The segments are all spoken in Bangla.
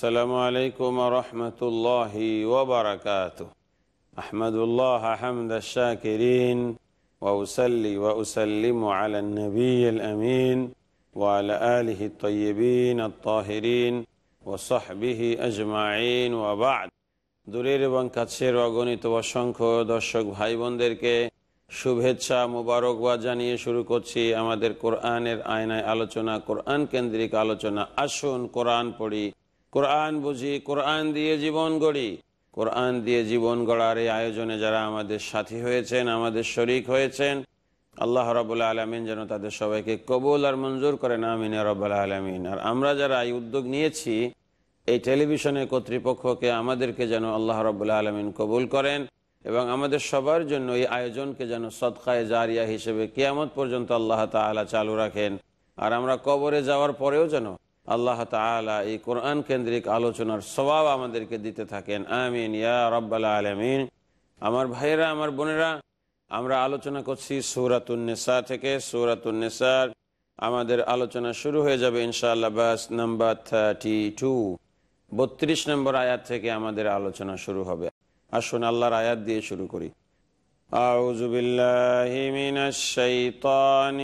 السلام عليكم ورحمة الله وبركاته أحمد الله حمد الشاكرين وأسلي وأسلم على النبي الأمين وعلى آله الطيبين الطاهرين وصحبه أجمعين وبعد দূরের এবং কাছের অগণিত অসংখ্য দর্শক ভাই বোনদেরকে শুভেচ্ছা মুবারকবাদ জানিয়ে শুরু করছি আমাদের কোরআনের আয়নায় আলোচনা কোরআন কেন্দ্রিক আলোচনা আসুন কোরআন পড়ি কোরআন বুঝি, কোরআন দিয়ে জীবন গড়ি। কোরআন দিয়ে জীবন গড়ার এই আয়োজনে যারা আমাদের সাথী হয়েছেন, আমাদের শরিক হয়েছেন, আল্লাহ রবুল্লা আলমিন যেন তাদের সবাইকে কবুল আর মঞ্জুর করেন, আমিন রব্বাল আলমিন। আর আমরা যারা এই উদ্যোগ নিয়েছি, এই টেলিভিশনের কর্তৃপক্ষকে আমাদেরকে যেন আল্লাহ রবুল্লা আলমিন কবুল করেন এবং আমাদের সবার জন্য এই আয়োজনকে যেন সৎকায় জারিয়া হিসেবে কেয়ামত পর্যন্ত আল্লাহ তালা চালু রাখেন। আর আমরা কবরে যাওয়ার পরেও যেন আল্লাহ তালা এই কোরআন কেন্দ্রিক আলোচনার স্বভাব আমাদেরকে দিতে থাকেন আমিন ইয়া রব্বাল আলমিন আমার ভাইয়েরা আমার বোনেরা আমরা আলোচনা করছি সৌরাতুন্নেসা থেকে সৌরাতুন্নেসার আমাদের আলোচনা শুরু হয়ে যাবে ইনশাআল্লাহ বাস নাম্বার থার্টি টু বত্রিশ নম্বর আয়াত থেকে আমাদের আলোচনা শুরু হবে আসুন আল্লাহর আয়াত দিয়ে শুরু করি أعوذ بالله من الشيطان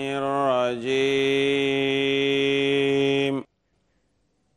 الرجيم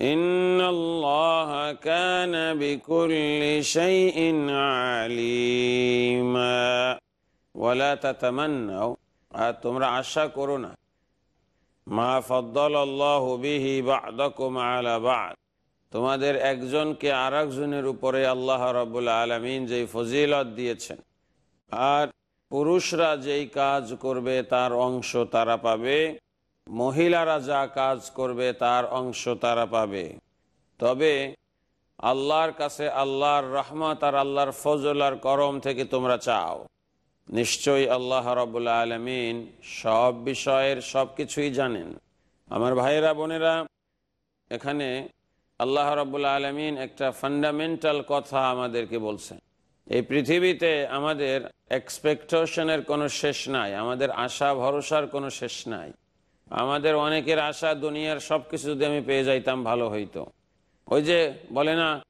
إن الله كان بكل شيء عليما ولا تتمنوا তোমরা আশা করো না মা ফদ্দল আল্লাহ বিহি বাদকুম আলা বাদ তোমাদের একজনকে আর একজনের উপরে আল্লাহ রবুল্লা আলমিন যেই ফজিলত দিয়েছেন আর পুরুষরা যেই কাজ করবে তার অংশ তারা পাবে মহিলারা যা কাজ করবে, তার অংশ তারা পাবে। তবে আল্লাহর কাছে আল্লাহর রহমত আর আল্লাহর ফজল আর করম থেকে তোমরা চাও। নিশ্চয়ই আল্লাহ রবুল্লা আলমিন সব বিষয়ের সব কিছুই জানেন। আমার ভাইয়েরা, বোনেরা, এখানে আল্লাহ রবুল্লা আলমিন একটা ফান্ডামেন্টাল কথা আমাদেরকে বলছেন। এই পৃথিবীতে আমাদের এক্সপেকটেশনের কোনো শেষ নাই, আমাদের আশা ভরসার কোনো শেষ নাই। আমাদের অনেকের আশা, দুনিয়ার সব কিছু যদি আমি পেয়ে যাইতাম, ভালো হইতো। ওই যে বলে না,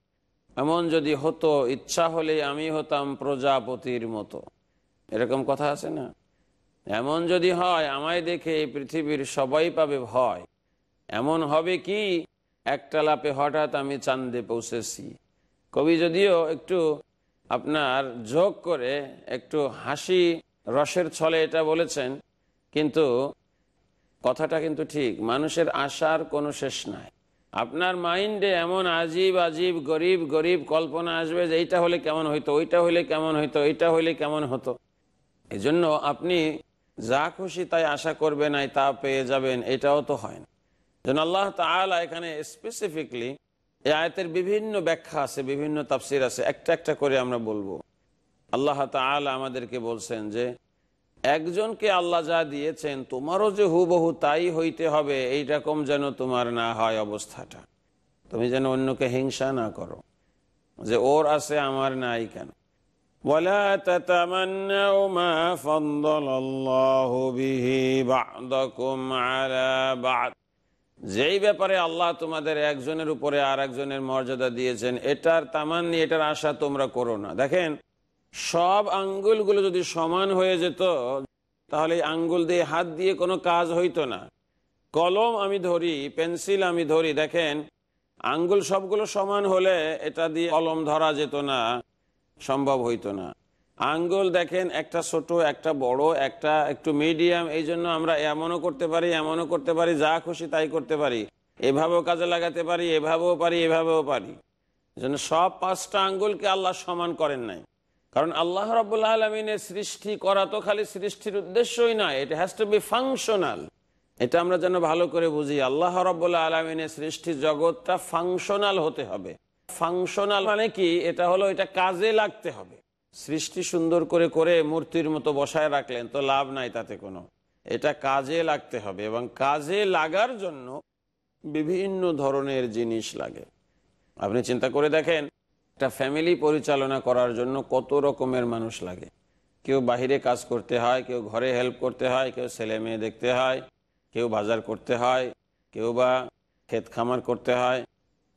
এমন যদি হতো, ইচ্ছা হলে আমি হতাম প্রজাপতির মতো। এরকম কথা আছে না? এমন যদি হয়, আমায় দেখে এই পৃথিবীর সবাই পাবে ভয়। এমন হবে কি? একটা লাপে হঠাৎ আমি চান্দে পৌঁছেছি। কবি যদিও একটু আপনার যোগ করে, একটু হাসি রসের ছলে এটা বলেছেন, কিন্তু কথাটা কিন্তু ঠিক। মানুষের আশার কোনো শেষ নাই। আপনার মাইন্ডে এমন আজীব আজীব, গরিব গরিব কল্পনা আসবে যে এইটা হলে কেমন হইতো, ওইটা হলে কেমন হইতো, এইটা হলে কেমন হতো। এই জন্য আপনি যা খুশি তাই আশা করবে নাই তা পেয়ে যাবেন, এটাও তো হয় না। যেন আল্লাহ তালা এখানে স্পেসিফিকলি এই আয়তের বিভিন্ন ব্যাখ্যা আছে, বিভিন্ন তাফসির আছে, একটা একটা করে আমরা বলব। আল্লাহ তালা আমাদেরকে বলছেন যে একজনকে আল্লাহ যা দিয়েছেন তোমারও যে হুবহু তাই হইতে হবে এইরকম যেন তোমার না হয় অবস্থাটা তুমি যেন অন্যকে হিংসা না করো যে ওর আছে আমার নাই কেন ولا تتمنوا ما فضل الله به بعضكم على بعض যেই ব্যাপারে আল্লাহ তোমাদের একজনের উপরে আর একজনের মর্যাদা দিয়েছেন এটার তামান্নি এটার আশা তোমরা করো না দেখেন সব আঙ্গুলগুলো যদি সমান হয়ে যেত, তাহলে আঙ্গুল দিয়ে হাত দিয়ে কোনো কাজ হইতো না। কলম আমি ধরি, পেন্সিল আমি ধরি, দেখেন, আঙ্গুল সবগুলো সমান হলে এটা দিয়ে কলম ধরা যেত না, সম্ভব হইতো না। আঙ্গুল দেখেন, একটা ছোট, একটা বড়, একটা একটু মিডিয়াম, এই জন্য আমরা এমনও করতে পারি, এমনও করতে পারি, যা খুশি তাই করতে পারি। এভাবেও কাজে লাগাতে পারি, এভাবেও পারি এভাবেও পারি। জন্য সব পাঁচটা আঙ্গুলকে আল্লাহ সমান করেন নাই। কারণ আল্লাহ রবাহ আলমিনের সৃষ্টি করা তো খালি সৃষ্টির উদ্দেশ্যই নয় এটা হ্যাজ টু বি ফাংশনাল এটা আমরা যেন ভালো করে বুঝি, আল্লাহ রবাহ আলমিনের সৃষ্টি জগৎটা ফাংশনাল হতে হবে। ফাংশনাল মানে কি? এটা হলো এটা কাজে লাগতে হবে। সৃষ্টি সুন্দর করে করে মূর্তির মতো বসায় রাখলেন, তো লাভ নাই তাতে কোনো। এটা কাজে লাগতে হবে এবং কাজে লাগার জন্য বিভিন্ন ধরনের জিনিস লাগে। আপনি চিন্তা করে দেখেন একটা ফ্যামিলি পরিচালনা করার জন্য কত রকমের মানুষ লাগে। কেউ বাহিরে কাজ করতে হয়, কেউ ঘরে হেল্প করতে হয়, কেউ ছেলে মেয়ে দেখতে হয়, কেউ বাজার করতে হয়, কেউ বা ক্ষেত খামার করতে হয়।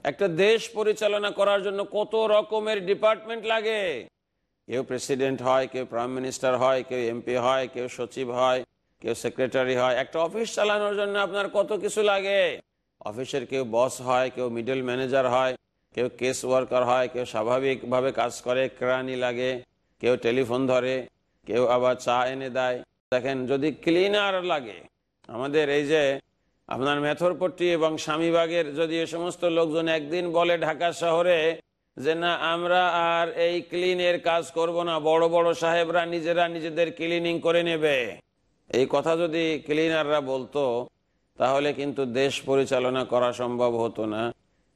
একটা দেশ পরিচালনা করার জন্য কত রকমের ডিপার্টমেন্ট লাগে। কেউ প্রেসিডেন্ট হয়, কেউ প্রাইম মিনিস্টার হয়, কেউ এমপি হয়, কেউ সচিব হয়, কেউ সেক্রেটারি হয়। একটা অফিস চালানোর জন্য আপনার কত কিছু লাগে। অফিসের কেউ বস হয়, কেউ মিডল ম্যানেজার হয়। কেউ কেস ওয়ার্কার হয়, কেউ স্বাভাবিকভাবে কাজ করে, কেরানি লাগে, কেউ টেলিফোন ধরে, কেউ আবার চা এনে দেয়। দেখেন, যদি ক্লিনার লাগে, আমাদের এই যে আপনার মেথরপট্টি এবং স্বামীবাগের যদি এ সমস্ত লোকজন একদিন বলে ঢাকা শহরে যে, না, আমরা আর এই ক্লিনের কাজ করব না, বড় বড় সাহেবরা নিজেরা নিজেদের ক্লিনিং করে নেবে। এই কথা যদি ক্লিনাররা বলতো, তাহলে কিন্তু দেশ পরিচালনা করা সম্ভব হতো না।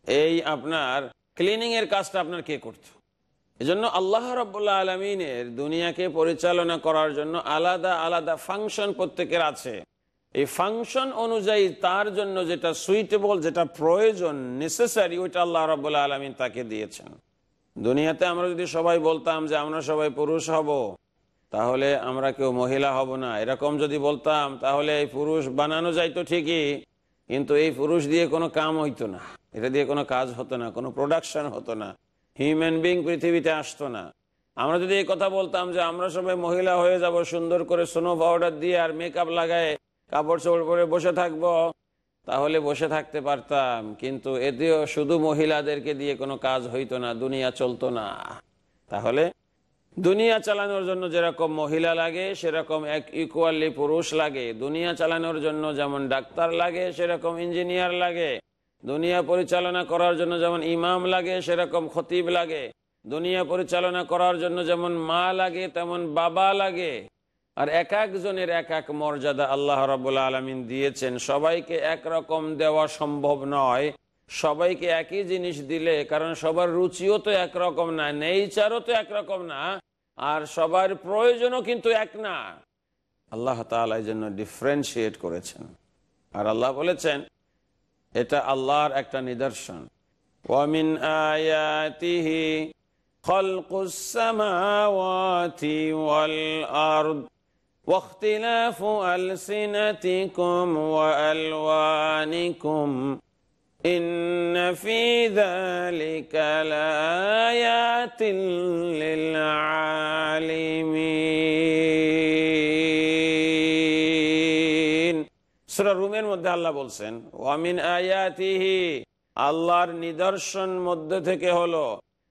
এই আপনার ক্লিনিং এর কাজটা আপনার কে করত? এজন্য আল্লাহ রব্বুল্লাহ আলমিনের দুনিয়াকে পরিচালনা করার জন্য আলাদা আলাদা ফাংশন প্রত্যেকের আছে। এই ফাংশন অনুযায়ী তার জন্য যেটা সুইটেবল যেটা প্রয়োজন নেসেসারি ওইটা আল্লাহ রব্বুল্লাহ আলমিন তাকে দিয়েছেন। দুনিয়াতে আমরা যদি সবাই বলতাম যে আমরা সবাই পুরুষ হব, তাহলে আমরা কেউ মহিলা হব না। এরকম যদি বলতাম, তাহলে এই পুরুষ বানানো যাইতো ঠিকই, কিন্তু এই পুরুষ দিয়ে কোনো কাম হইতো না। এটা দিয়ে কোনো কাজ হতো না, কোনো প্রোডাকশন হতো না। হিউম্যান বিং পৃথিবীতে আসতো না। আমরা যদি এই কথা বলতাম যে আমরা সবাই মহিলা হয়ে যাব, সুন্দর করে সোনো পাউডার দিয়ে আর মেকআপ লাগায় কাপড় চোপড় পরে বসে থাকব, তাহলে বসে থাকতে পারতাম। কিন্তু এতেও শুধু মহিলাদেরকে দিয়ে কোনো কাজ হইতো না, দুনিয়া চলতো না। তাহলে দুনিয়া চালানোর জন্য যেরকম মহিলা লাগে, সেরকম এক ইকুয়ালি পুরুষ লাগে। দুনিয়া চালানোর জন্য যেমন ডাক্তার লাগে, সেরকম ইঞ্জিনিয়ার লাগে। দুনিয়া পরিচালনা করার জন্য যেমন ইমাম লাগে, সেরকম খতিব লাগে। দুনিয়া পরিচালনা করার জন্য যেমন মা লাগে, তেমন বাবা লাগে। আর এক একজনের এক এক মর্যাদা আল্লাহ রবুল্লা আলমিন দিয়েছেন। সবাইকে একরকম দেওয়া সম্ভব নয়। সবাইকে একই জিনিস দিলে, কারণ সবার রুচিও তো একরকম না, নেইচারও তো একরকম না, আর সবার প্রয়োজনও কিন্তু এক না। আল্লাহ তালা এই জন্য ডিফারেন্সিয়েট করেছেন। আর আল্লাহ বলেছেন এটা আল্লাহর একটা নিদর্শন ওয়ামিন আয়াতিহি خلق السماوات والأرض واختلاف ألسنتكم وألوانكم إن في ذلك لآيات للعالمين সুরা রুমের মধ্যে আল্লাহ বলছেন ওয়ামিন আয়াতিহি আল্লাহর নিদর্শন মধ্যে থেকে হলো,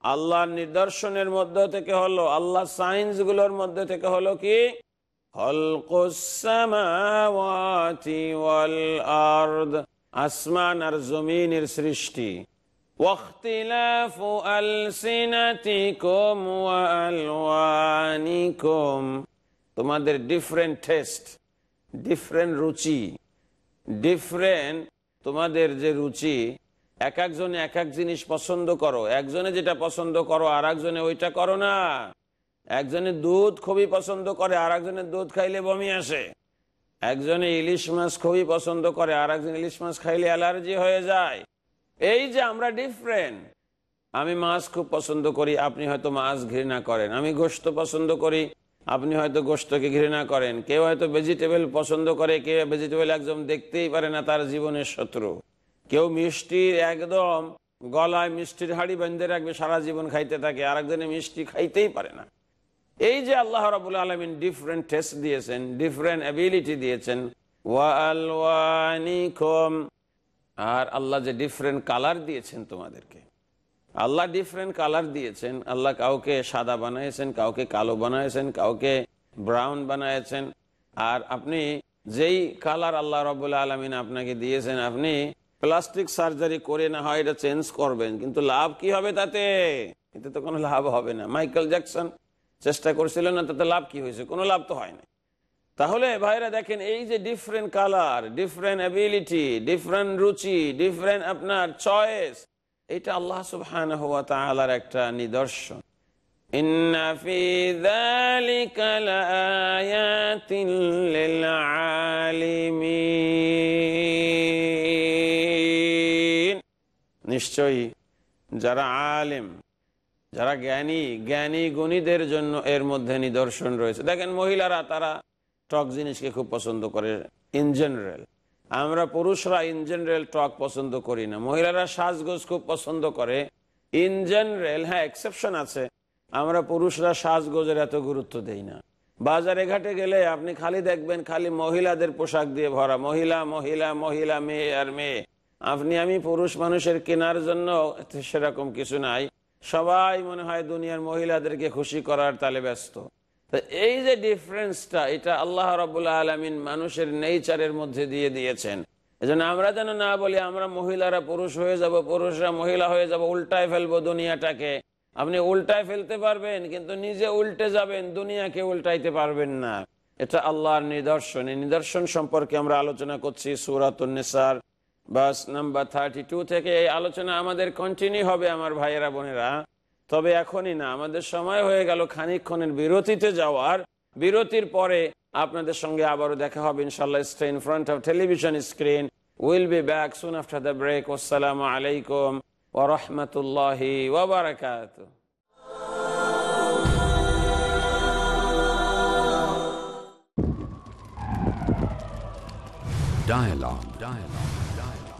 আল্লাহর নিদর্শনের মধ্যে থেকে হলো আল্লাহ সাইন্সগুলোর মধ্যে থেকে হলো কি? আসমান আর জমিনের সৃষ্টি। তোমাদের ডিফারেন্ট টেস্ট ডিফারেন্ট রুচি। ডিফারেন্ট তোমাদের যে রুচি, এক একজনে এক এক জিনিস পছন্দ করো। একজনে যেটা পছন্দ করো আর একজনে ওইটা করো না। একজনে দুধ খুবই পছন্দ করে আর একজনের দুধ খাইলে বমি আসে। একজনে ইলিশ মাছ খুবই পছন্দ করে আর একজন ইলিশ মাছ খাইলে অ্যালার্জি হয়ে যায়। এই যে আমরা ডিফারেন্ট আমি মাছ খুব পছন্দ করি, আপনি হয়তো মাছ ঘৃণা করেন। আমি গোস্ত পছন্দ করি আপনি হয়তো গোস্তকে ঘৃণা করেন। কেউ হয়তো ভেজিটেবল পছন্দ করে, কেউ ভেজিটেবল একদম দেখতেই পারে না তার জীবনের শত্রু। কেউ মিষ্টির একদম গলায় মিষ্টির হাড়ি বেঁধে রাখবে, সারা জীবন খাইতে থাকে আর একজনে মিষ্টি খাইতেই পারে না। এই যে আল্লাহ রাবুল আলমিন ডিফারেন্ট টেস্ট দিয়েছেন ডিফারেন্ট অ্যাবিলিটি দিয়েছেন আর আল্লাহ যে ডিফারেন্ট কালার দিয়েছেন তোমাদেরকে। আল্লাহ ডিফারেন্ট কালার দিয়েছেন। আল্লাহ কাউকে সাদা বানিয়েছেন কাউকে কালো বানিয়েছেন কাউকে ব্রাউন বানিয়েছেন আর আপনি যেই কালার আল্লাহ রবুল্লা আলমিন আপনাকে দিয়েছেন, আপনি প্লাস্টিক সার্জারি করে না হয় এটা চেঞ্জ করবেন। কিন্তু লাভ কি হবে তাতে? এতে তো কোনো লাভ হবে না। মাইকেল জ্যাকসন চেষ্টা করছিলেন না, তাতে লাভ কি হয়েছে? কোনো লাভ তো হয় না তাহলে ভাইরা দেখেন, এই যে different colour different ability different রুচি ডিফারেন্ট আপনার চয়েস এটা আল্লাহ সুবহান হওয়া তালার একটা নিদর্শন। নিশ্চয়ই যারা আলেম, যারা জ্ঞানী জ্ঞানী গুণীদের জন্য এর মধ্যে নিদর্শন রয়েছে। দেখেন মহিলারা, তারা টক জিনিসকে খুব পছন্দ করে ইন জেনারেল আমরা পুরুষরা ইন জেনারেল টক পছন্দ করি না। মহিলারা সাজগোজ খুব পছন্দ করে। ইন জেনারেল হ্যাঁ এক্সেপশন আছে। আমরা পুরুষরা সাজগোজের এত গুরুত্ব দেই না। বাজারে ঘাটে গেলে আপনি খালি দেখবেন খালি মহিলাদের পোশাক দিয়ে ভরা। মহিলা মহিলা মহিলা, মেয়ে আর মেয়ে। আপনি, আমি পুরুষ মানুষের কেনার জন্য সেরকম কিছু নাই। সবাই মনে হয় দুনিয়ার মহিলাদেরকে খুশি করার তালে ব্যস্ত। এই যে ডিফারেন্সটা এটা আল্লাহ রবুল্লা আলমিন মানুষের নেচারের মধ্যে দিয়ে দিয়েছেন। এজন্য আমরা যেন না বলি, আমরা মহিলারা পুরুষ হয়ে যাব, পুরুষরা মহিলা হয়ে যাব, উল্টায় ফেলব দুনিয়াটাকে। আপনি উল্টায় ফেলতে পারবেন, কিন্তু নিজে উল্টে যাবেন, দুনিয়াকে উল্টাইতে পারবেন না। এটা আল্লাহর নিদর্শন। এই নিদর্শন সম্পর্কে আমরা আলোচনা করছি সুরাতুন্নেসার বাস নাম্বার থার্টি টু থেকে। এই আলোচনা আমাদের কন্টিনিউ হবে, আমার ভাইয়েরা বোনেরা। তবে এখনই না, আমাদের সময় হয়ে গেল খানিক্ষণের বিরতিতে যাওয়ার বিরতির পরে আপনাদের সঙ্গে আবারও দেখা হবে ইনশাল্লাহ stay in front of television screen will be back soon after the break আসসালামু আলাইকুম ওরহমতুল্লাহি ওবরাকাত Dialogue. Dialogue.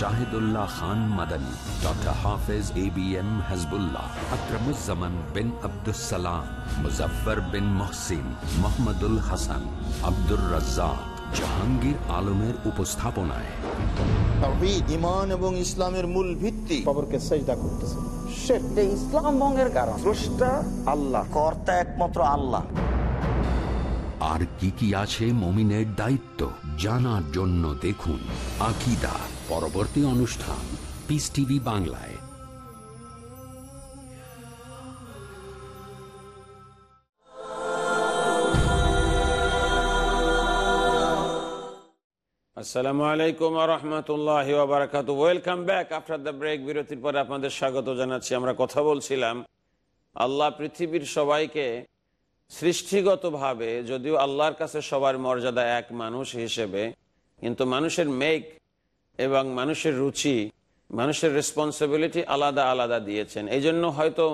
Shahidullah Khan Madani doctor Hafez A B M Hazbullah Akramuzzaman বিন আবদুসালাম মুজফর বিন মহসিন মোহাম্মদুল হাসান আব্দুর রাজ্জাক জাহাঙ্গীর আলমের উপস্থাপনায়। ইমান এবং ইসলামের মূল ভিত্তি। কবরকে সেজদা করতেছে। সেটা ইসলাম ভঙ্গের কারণ। স্রষ্টা আল্লাহ কর্তা একমাত্র আল্লাহ। আর কি কি আছে মমিনের দায়িত্ব জানার জন্য দেখুন আকিদা। পরবর্তী অনুষ্ঠান পিস টিভি বাংলায়। আসসালামু আলাইকুম রহমতুল্লাহ বারাকাতু welcome back after the break বিরতির পরে আপনাদের স্বাগত জানাচ্ছি। আমরা কথা বলছিলাম, আল্লাহ পৃথিবীর সবাইকে সৃষ্টিগতভাবে যদিও আল্লাহর কাছে সবার মর্যাদা এক মানুষ হিসেবে কিন্তু মানুষের মেঘ এবং মানুষের রুচি, মানুষের রেসপন্সিবিলিটি আলাদা আলাদা দিয়েছেন। এই জন্য হয়তো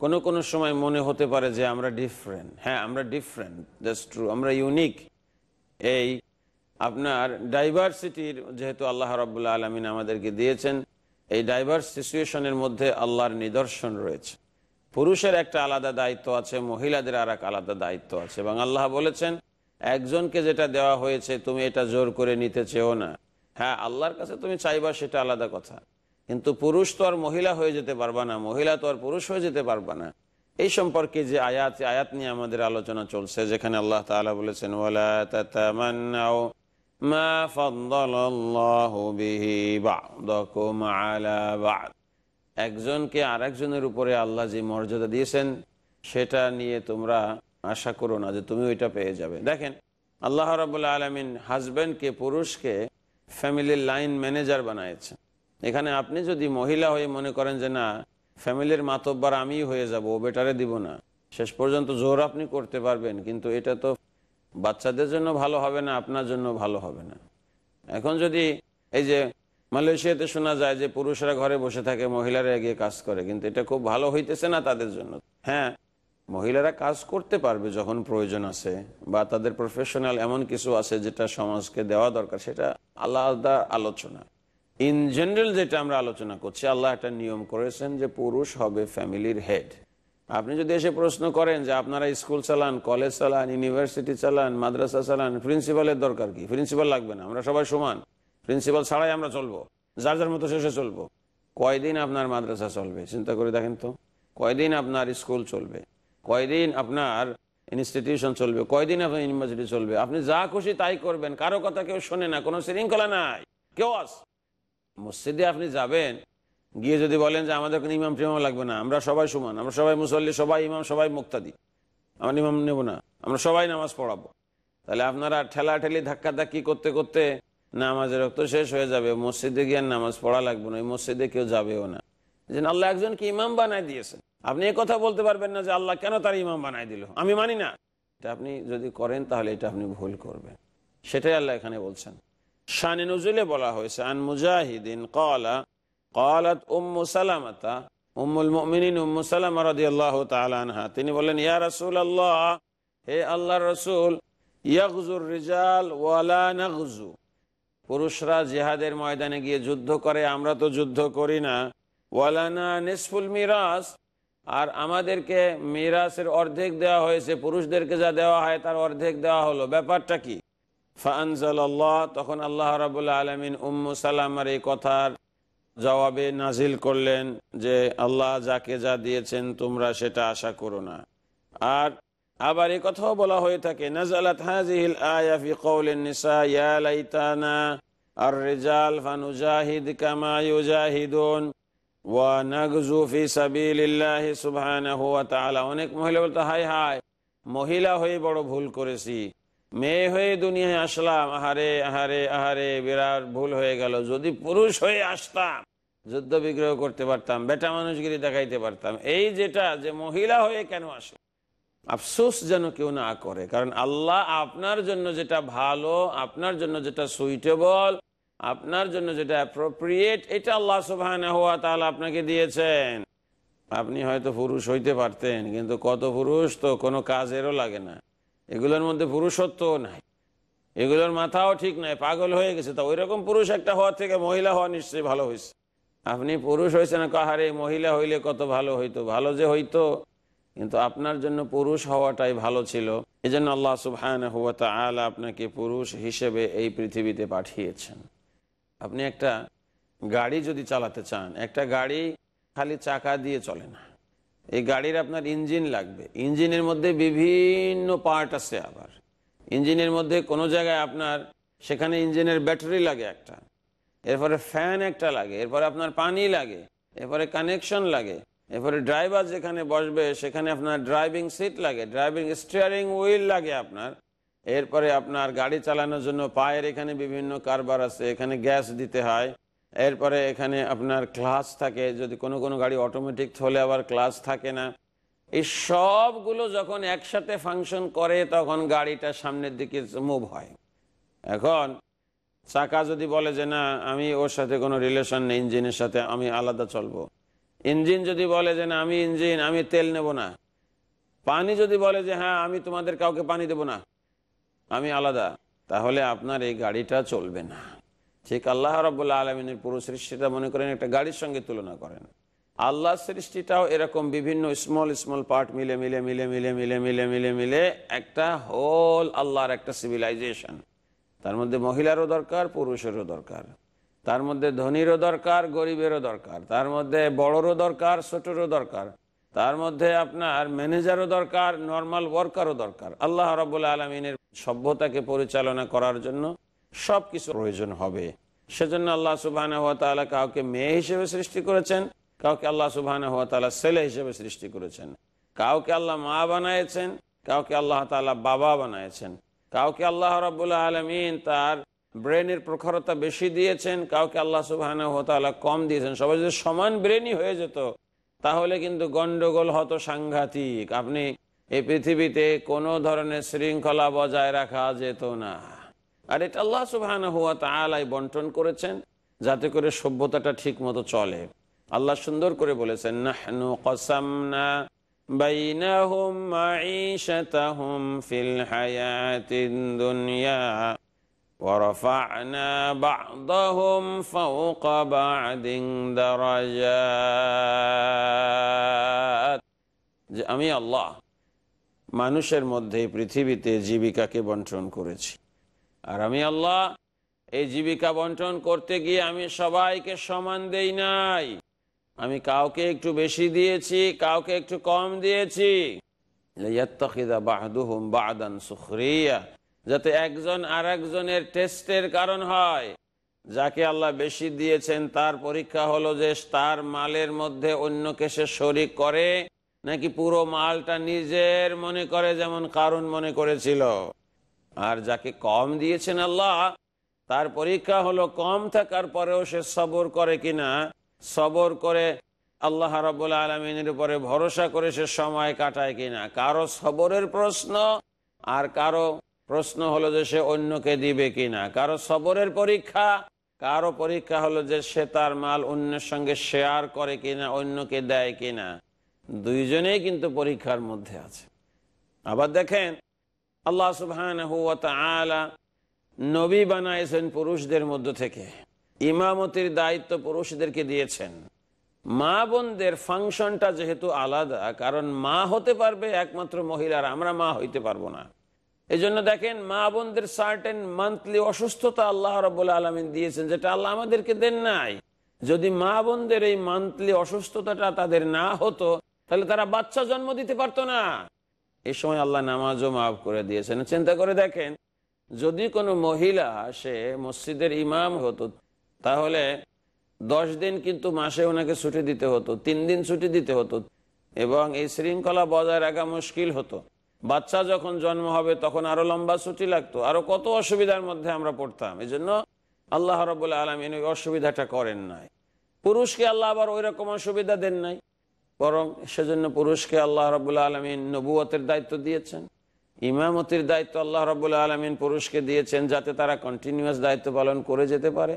কোনো কোনো সময় মনে হতে পারে যে আমরা ডিফারেন্ট হ্যাঁ আমরা ডিফারেন্ট দ্যাটস ট্রু আমরা ইউনিক এই আপনার ডাইভার্সিটির যেহেতু আল্লাহ রবাহ আলমিন আমাদেরকে দিয়েছেন, এই ডাইভার্স সিচুয়েশনের মধ্যে আল্লাহর নিদর্শন রয়েছে। পুরুষের একটা আলাদা দায়িত্ব আছে, মহিলাদের আর এক আলাদা দায়িত্ব আছে। এবং আল্লাহ বলেছেন, একজনকে যেটা দেওয়া হয়েছে, তুমি এটা জোর করে নিতে চেও না। হ্যাঁ আল্লাহর কাছে তুমি চাইবা সেটা আলাদা কথা। কিন্তু পুরুষ তো আর মহিলা হয়ে যেতে পারবা না, মহিলা তো আর পুরুষ হয়ে যেতে পারবা না। এই সম্পর্কে যে আয়াত আয়াত নিয়ে আমাদের আলোচনা চলছে, যেখানে আল্লাহ তাআলা বলেছেন একজনকে আরেকজনের উপরে আল্লাহ যে মর্যাদা দিয়েছেন, সেটা নিয়ে তোমরা আশা করো না যে তুমি ওইটা পেয়ে যাবে। দেখেন, আল্লাহ রাবুল্লাহ আলমিন হাজব্যান্ডকে পুরুষকে ফ্যামিলির লাইন ম্যানেজার বানাইছেন এখানে আপনি যদি মহিলা হয়ে মনে করেন যে, না ফ্যামিলির মাতব্বার আমি হয়ে যাব, ও বেটারে দিব না। শেষ পর্যন্ত জোর আপনি করতে পারবেন, কিন্তু এটা তো বাচ্চাদের জন্য ভালো হবে না, আপনার জন্য ভালো হবে না। এখন যদি এই যে মালয়েশিয়াতে শোনা যায় যে, পুরুষরা ঘরে বসে থাকে, মহিলারা এগিয়ে কাজ করে, কিন্তু এটা খুব ভালো হইতেছে না তাদের জন্য। হ্যাঁ মহিলারা কাজ করতে পারবে যখন প্রয়োজন আছে, বা তাদের প্রফেশনাল এমন কিছু আছে যেটা সমাজকে দেওয়া দরকার, সেটা আলাদা আলোচনা। ইন জেনারেল যেটা আমরা আলোচনা করছি, আল্লাহ একটা নিয়ম করেছেন যে পুরুষ হবে ফ্যামিলির হেড। আপনি যদি এসে প্রশ্ন করেন যে আপনারা স্কুল চালান, কলেজ চালান, ইউনিভার্সিটি চালান, মাদ্রাসা চালান, প্রিন্সিপালের দরকার কি? প্রিন্সিপাল লাগবে না, আমরা সবাই সমান। প্রিন্সিপাল ছাড়াই আমরা চলবো, যার যার মতো শেষে চলবো। কয়দিন আপনার মাদ্রাসা চলবে? চিন্তা করে দেখেন তো। কয়দিন আপনার স্কুল চলবে? কয়দিন আপনার ইনস্টিটিউশন চলবে, কয়দিন আপনার ইউনিভার্সিটি চলবে? আপনি যা খুশি তাই করবেন, কারও কথা কেউ শোনে না, কোনো শৃঙ্খলা নাই কেউ আস মসজিদে আপনি যাবেন, গিয়ে যদি বলেন যে আমাদের কোনো ইমাম টিমাম লাগবে না, আমরা সবাই সমান, আমরা সবাই মুসল্লি, সবাই ইমাম, সবাই মুক্তাদি, আমার ইমাম নেব না, আমরা সবাই নামাজ পড়াবো। তাহলে আপনারা ঠেলা ঠেলি ধাক্কা ধাক্কি করতে করতে নামাজের রক্ত শেষ হয়ে যাবে, মসজিদে গিয়ে নামাজ পড়া লাগবে না, ওই মসজিদে কেউ যাবেও না। যে আল্লাহ একজনকে ইমাম বানাই দিয়েছেন। আপনি এ কথা বলতে পারবেন না যে আল্লাহ কেন তার ইমাম বানাই দিল? আমি মানি না। এটা আপনি যদি করেন, তাহলে এটা আপনি ভুল করবেন। সেটাই আল্লাহ এখানে বলছেন। শানে নজুলে বলা হয়েছে, আন মুজাহিদিন কলা কলাত উম্মু সালামাতা, উম্মুল মমিনিন উম্মু সালামা রদি আল্লাহ তালানহা তিনি বলেন ইয়া রসুল আল্লাহ হে আল্লাহ রসুল ইয়াকজুর রিজাল ওয়ালা নাকজু পুরুষরা জেহাদের ময়দানে গিয়ে যুদ্ধ করে, আমরা তো যুদ্ধ করি না। ওয়ালানা নিসফুল মিরাস আর আমাদেরকে মিরাসের অর্ধেক দেওয়া হয়েছে, পুরুষদেরকে যা দেওয়া হয় তার অর্ধেক দেওয়া হলো। ব্যাপারটা কি? ফানজাল আল্লাহ তখন আল্লাহ রাবুল্লাহ আলমিন উম্মু সালামার এই কথার জবাবে নাজিল করলেন যে, আল্লাহ যাকে যা দিয়েছেন তোমরা সেটা আশা করো না। আর আবার এই কথাও বলা হয়ে থাকে নাজালাত হাজিহিল আয়া ফি কওলিন নিসা, ইয়া লাইতানা আর রিজাল ফানুজাহিদ কামা অনেক মহিলা বলতে হাই হাই মহিলা হয়ে বড় ভুল করেছি, মেয়ে হয়ে দুনিয়ায় আসলাম, আহারে আহারে আহারে, বিরাট ভুল হয়ে গেল। যদি পুরুষ হয়ে আসতাম যুদ্ধ বিগ্রহ করতে পারতাম, বেটা মানুষগিরি দেখাইতে পারতাম। এই যেটা, যে মহিলা হয়ে কেন আসে আফসোস যেন কেউ না করে। কারণ আল্লাহ আপনার জন্য যেটা ভালো, আপনার জন্য যেটা সুইটেবল আপনার জন্য যেটা অ্যাপ্রোপ্রিয়েট এটা আল্লাহ সুবাহ আপনাকে দিয়েছেন। আপনি হয়তো পুরুষ হইতে পারতেন, কিন্তু কত পুরুষ তো কোনো কাজেরও লাগে না। এগুলোর মধ্যে পুরুষত্বও নাই। এগুলোর মাথাও ঠিক নাই, পাগল হয়ে গেছে। তা ওই রকম পুরুষ একটা হওয়ার থেকে মহিলা হওয়া নিশ্চয়ই ভালো হয়েছে আপনি পুরুষ হয়েছেন কাহারে মহিলা হইলে কত ভালো হইতো? ভালো যে হইতো, কিন্তু আপনার জন্য পুরুষ হওয়াটাই ভালো ছিল। এই জন্য আল্লাহ সুবহান হুয়া আলা আপনাকে পুরুষ হিসেবে এই পৃথিবীতে পাঠিয়েছেন। আপনি একটা গাড়ি যদি চালাতে চান, একটা গাড়ি খালি চাকা দিয়ে চলে না। এই গাড়ির আপনার ইঞ্জিন লাগবে। ইঞ্জিনের মধ্যে বিভিন্ন পার্ট আছে আবার। ইঞ্জিনের মধ্যে কোনো জায়গায় আপনার, সেখানে ইঞ্জিনের ব্যাটারি লাগে একটা। এরপরে ফ্যান একটা লাগে, এরপরে আপনার পানি লাগে, এরপরে কানেকশন লাগে, এরপরে ড্রাইভার যেখানে বসবে, সেখানে আপনার ড্রাইভিং সিট লাগে ড্রাইভিং স্টিয়ারিং হুইল লাগে আপনার। এরপরে আপনার গাড়ি চালানোর জন্য পায়ের এখানে বিভিন্ন কারবার আছে, এখানে গ্যাস দিতে হয়। এরপরে এখানে আপনার ক্লাস থাকে, যদি কোনো কোনো গাড়ি অটোমেটিক হলে আবার ক্লাস থাকে না। এই সবগুলো যখন একসাথে ফাংশন করে, তখন গাড়িটা সামনের দিকে মুভ হয়। এখন চাকা যদি বলে যে, না, আমি ওর সাথে কোনো রিলেশন নেই, ইঞ্জিনের সাথে আমি আলাদা চলবো। ইঞ্জিন যদি বলে যে, না, আমি ইঞ্জিন, আমি তেল নেব না। পানি যদি বলে যে হ্যাঁ আমি তোমাদের কাউকে পানি দেব না। আমি আলাদা। তাহলে আপনার এই গাড়িটা চলবে না। ঠিক আল্লাহ রবাহ আলমিনের পুরো সৃষ্টিটা মনে করেন একটা গাড়ির সঙ্গে তুলনা করেন। আল্লাহ সৃষ্টিটাও এরকম বিভিন্ন স্মল স্মল পার্ট মিলে মিলে মিলে মিলে মিলে মিলে মিলে মিলে একটা হোল আল্লাহর একটা সিভিলাইজেশন তার মধ্যে মহিলারও দরকার, পুরুষেরও দরকার। তার মধ্যে ধনীরও দরকার, গরিবেরও দরকার। তার মধ্যে বড়রও দরকার, ছোটরও দরকার। তার মধ্যে আপনার ম্যানেজারও দরকার নর্মাল ওয়ার্কারও দরকার। আল্লাহ রবুল্লা আলমিনের সভ্যতাকে পরিচালনা করার জন্য সব কিছু প্রয়োজন হবে। সেজন্য আল্লাহ সুবাহ কাউকে মেয়ে হিসেবে সৃষ্টি করেছেন, কাউকে আল্লাহ সুবাহ ছেলে হিসেবে সৃষ্টি করেছেন। কাউকে আল্লাহ মা বানাইছেন কাউকে আল্লাহ তালা বাবা বানাইছেন কাউকে আল্লাহ রবুল্লা আলমিন তার ব্রেনের প্রখরতা বেশি দিয়েছেন, কাউকে আল্লাহ সুবাহ কম দিয়েছেন। সবাই যদি সমান ব্রেনই হয়ে যেত তাহলে কিন্তু গন্ডগোল হতো সাংঘাতিক আপনি এই পৃথিবীতে কোনো ধরনের শৃঙ্খলা বজায় রাখা যেত না। আর এটা আল্লাহ সুবাহ হুয়া তালাই বন্টন করেছেন যাতে করে সভ্যতাটা ঠিক মতো চলে। আল্লাহ সুন্দর করে বলেছেন, নাহনু বাইনাহুম ফিল ورفعنا بعضهم فوق بعض درجات যে আমি আল্লাহ মানুষের মধ্যে পৃথিবীতে জীবিকাকে বন্টন করেছি আর আমি আল্লাহ এই জীবিকা বন্টন করতে গিয়ে আমি সবাইকে সমান দেই নাই আমি কাউকে একটু বেশি দিয়েছি কাউকে একটু কম দিয়েছি বাহদুহুম বাদান সুখরিয়া যাতে একজন আর একজনের টেস্টের কারণ হয়। যাকে আল্লাহ বেশি দিয়েছেন, তার পরীক্ষা হলো যে তার মালের মধ্যে অন্যকে সে শরিক করে, নাকি পুরো মালটা নিজের মনে করে, যেমন কারণ মনে করেছিল। আর যাকে কম দিয়েছেন আল্লাহ, তার পরীক্ষা হলো কম থাকার পরেও সে সবর করে কিনা। সবর করে আল্লাহ রাবুল আলমিনের উপরে ভরসা করে সে সময় কাটায় কিনা। কারও সবরের প্রশ্ন আর কারও প্রশ্ন হলো যে সে অন্যকে দিবে কিনা। কারও সবরের পরীক্ষা, কারও পরীক্ষা হলো যে সে তার মাল অন্যের সঙ্গে শেয়ার করে কিনা, অন্যকে দেয় কিনা। দুইজনেই কিন্তু পরীক্ষার মধ্যে আছে। আবার দেখেন, আল্লাহ সুবহান নবী বানাইছেন পুরুষদের মধ্য থেকে। ইমামতির দায়িত্ব পুরুষদেরকে দিয়েছেন। মা বোনদের ফাংশনটা যেহেতু আলাদা, কারণ মা হতে পারবে একমাত্র মহিলার, আমরা মা হইতে পারব না। এই জন্য দেখেন মা বোনদের সার্টেন মান্থলি অসুস্থতা আল্লাহ রব আলমিন দিয়েছেন, যেটা আল্লাহ আমাদেরকে দেন নাই। যদি মা বোনদের এই মান্থলি অসুস্থতাটা তাদের না হতো, তাহলে তারা বাচ্চা জন্ম দিতে পারতো না। এই সময় আল্লাহ নামাজও মাফ করে দিয়েছেন। চিন্তা করে দেখেন, যদি কোনো মহিলা সে মসজিদের ইমাম হতো, তাহলে দশ দিন কিন্তু মাসে ওনাকে ছুটি দিতে হতো, তিন দিন ছুটি দিতে হতো, এবং এই শৃঙ্খলা বজায় রাখা মুশকিল হতো। বাচ্চা যখন জন্ম হবে, তখন আরও লম্বা ছুটি লাগতো, আরও কত অসুবিধার মধ্যে আমরা পড়তাম। এই জন্য আল্লাহ রবুল্লা আলমিন ওই অসুবিধাটা করেন নাই। পুরুষকে আল্লাহ আবার ওই রকম অসুবিধা দেন নাই, বরং সেজন্য পুরুষকে আল্লাহ রবুল্লা আলমিন নবুয়তের দায়িত্ব দিয়েছেন। ইমামতির দায়িত্ব আল্লাহ রবুল্লা আলমিন পুরুষকে দিয়েছেন, যাতে তারা কন্টিনিউয়াস দায়িত্ব পালন করে যেতে পারে।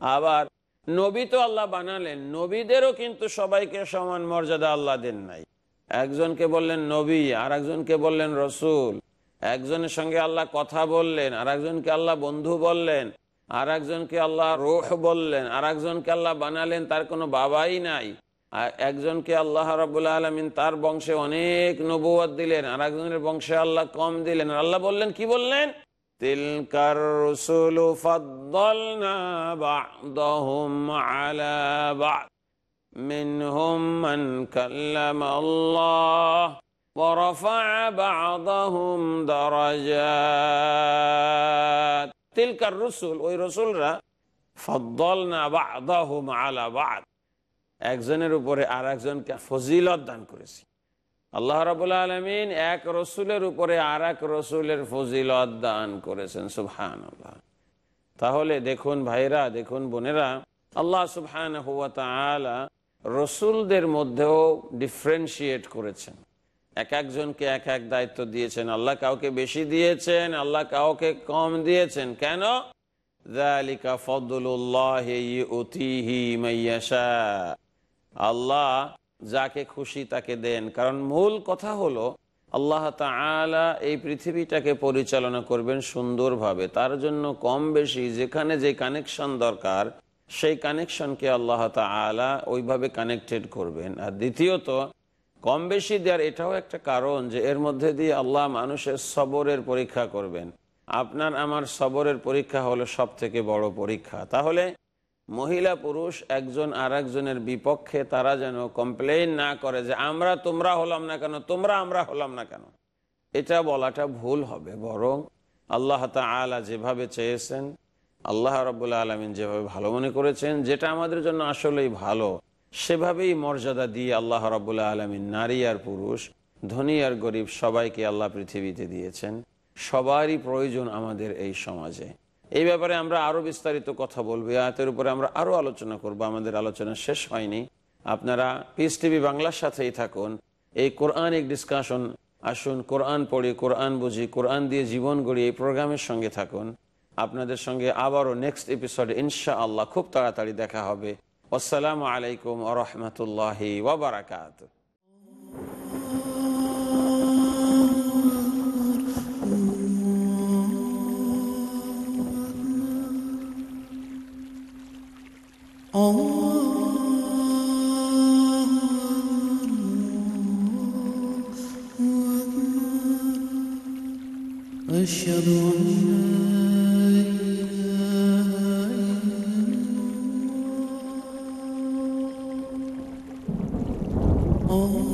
আবার নবী তো আল্লাহ বানালেন, নবীদেরও কিন্তু সবাইকে সমান মর্যাদা আল্লাহ দেন নাই। একজনকে বললেন নবী আর একজনকে বললেন রসুল। একজনের সঙ্গে আল্লাহ কথা বললেন আর একজনকে আল্লাহ বন্ধু বললেন আর একজনকে আল্লাহ রোহ বললেন আর একজনকে আল্লাহ বানালেন, তার কোনো বাবাই নাই। আর একজনকে আল্লাহ রাবুল আলমিন তার বংশে অনেক নবুয়াদ দিলেন আর একজনের বংশে আল্লাহ কম দিলেন। আর আল্লাহ বললেন, কি বললেন? তিলকার রসুল ফদ্দলনা বাদহুম আলা বাদ। منهم من كلم الله ورفع بعضهم درجات تلك الرسل ওই রসুলরা ফদ্দলনা বাদাহুম আলা বাদ একজনের উপরে আর একজনকে ফজিলত দান করেছি আল্লাহ রাবুল আলমিন এক রসুলের উপরে আর এক রসুলের ফজিলত দান করেছেন সুবহান তাহলে দেখুন ভাইরা দেখুন বোনেরা আল্লাহ সুবহান হুয়া তালা রসুলদের মধ্যেও ডিফারেন্সিয়েট করেছেন। এক একজনকে এক এক দায়িত্ব দিয়েছেন। আল্লাহ কাউকে বেশি দিয়েছেন, আল্লাহ কাউকে কম দিয়েছেন। কেন? আল্লাহ যাকে খুশি তাকে দেন। কারণ মূল কথা হলো, আল্লাহ তালা এই পৃথিবীটাকে পরিচালনা করবেন সুন্দরভাবে। তার জন্য কম বেশি, যেখানে যে কানেকশন দরকার সেই কানেকশনকে আল্লাহ তালা ওইভাবে কানেক্টেড করবেন। আর দ্বিতীয়ত, কম বেশি দেওয়ার এটাও একটা কারণ যে এর মধ্যে দিয়ে আল্লাহ মানুষের সবরের পরীক্ষা করবেন। আপনার আমার সবরের পরীক্ষা হলো সব থেকে বড় পরীক্ষা। তাহলে মহিলা পুরুষ একজন আর একজনের বিপক্ষে তারা যেন কমপ্লেন না করে যে আমরা তোমরা হলাম না কেন, তোমরা আমরা হলাম না কেন। এটা বলাটা ভুল হবে। বরং আল্লাহ তালা যেভাবে চেয়েছেন আল্লাহ রবুল্লা আলমিন যেভাবে ভালো মনে করেছেন, যেটা আমাদের জন্য আসলেই ভালো, সেভাবেই মর্যাদা দিয়ে আল্লাহ রবুল্লা আলমিন নারী আর পুরুষ, ধনী আর গরিব সবাইকে আল্লাহ পৃথিবীতে দিয়েছেন। সবারই প্রয়োজন আমাদের এই সমাজে। এই ব্যাপারে আমরা আরও বিস্তারিত কথা বলব আয়াতের উপরে আমরা আরও আলোচনা করব। আমাদের আলোচনা শেষ হয়নি। আপনারা পিস টিভি বাংলার সাথেই থাকুন। এই কোরআনিক ডিসকাশন আসুন, কোরআন পড়ি, কোরআন বুঝি, কোরআন দিয়ে জীবন গড়ি, এই প্রোগ্রামের সঙ্গে থাকুন। আপনাদের সঙ্গে আবারও নেক্সট এপিসোড ইনশা আল্লাহ খুব তাড়াতাড়ি দেখা হবে আসসালামু আলাইকুম আ রহমতুল্লাহি ওবরাকাত أشهد أن لا Oh.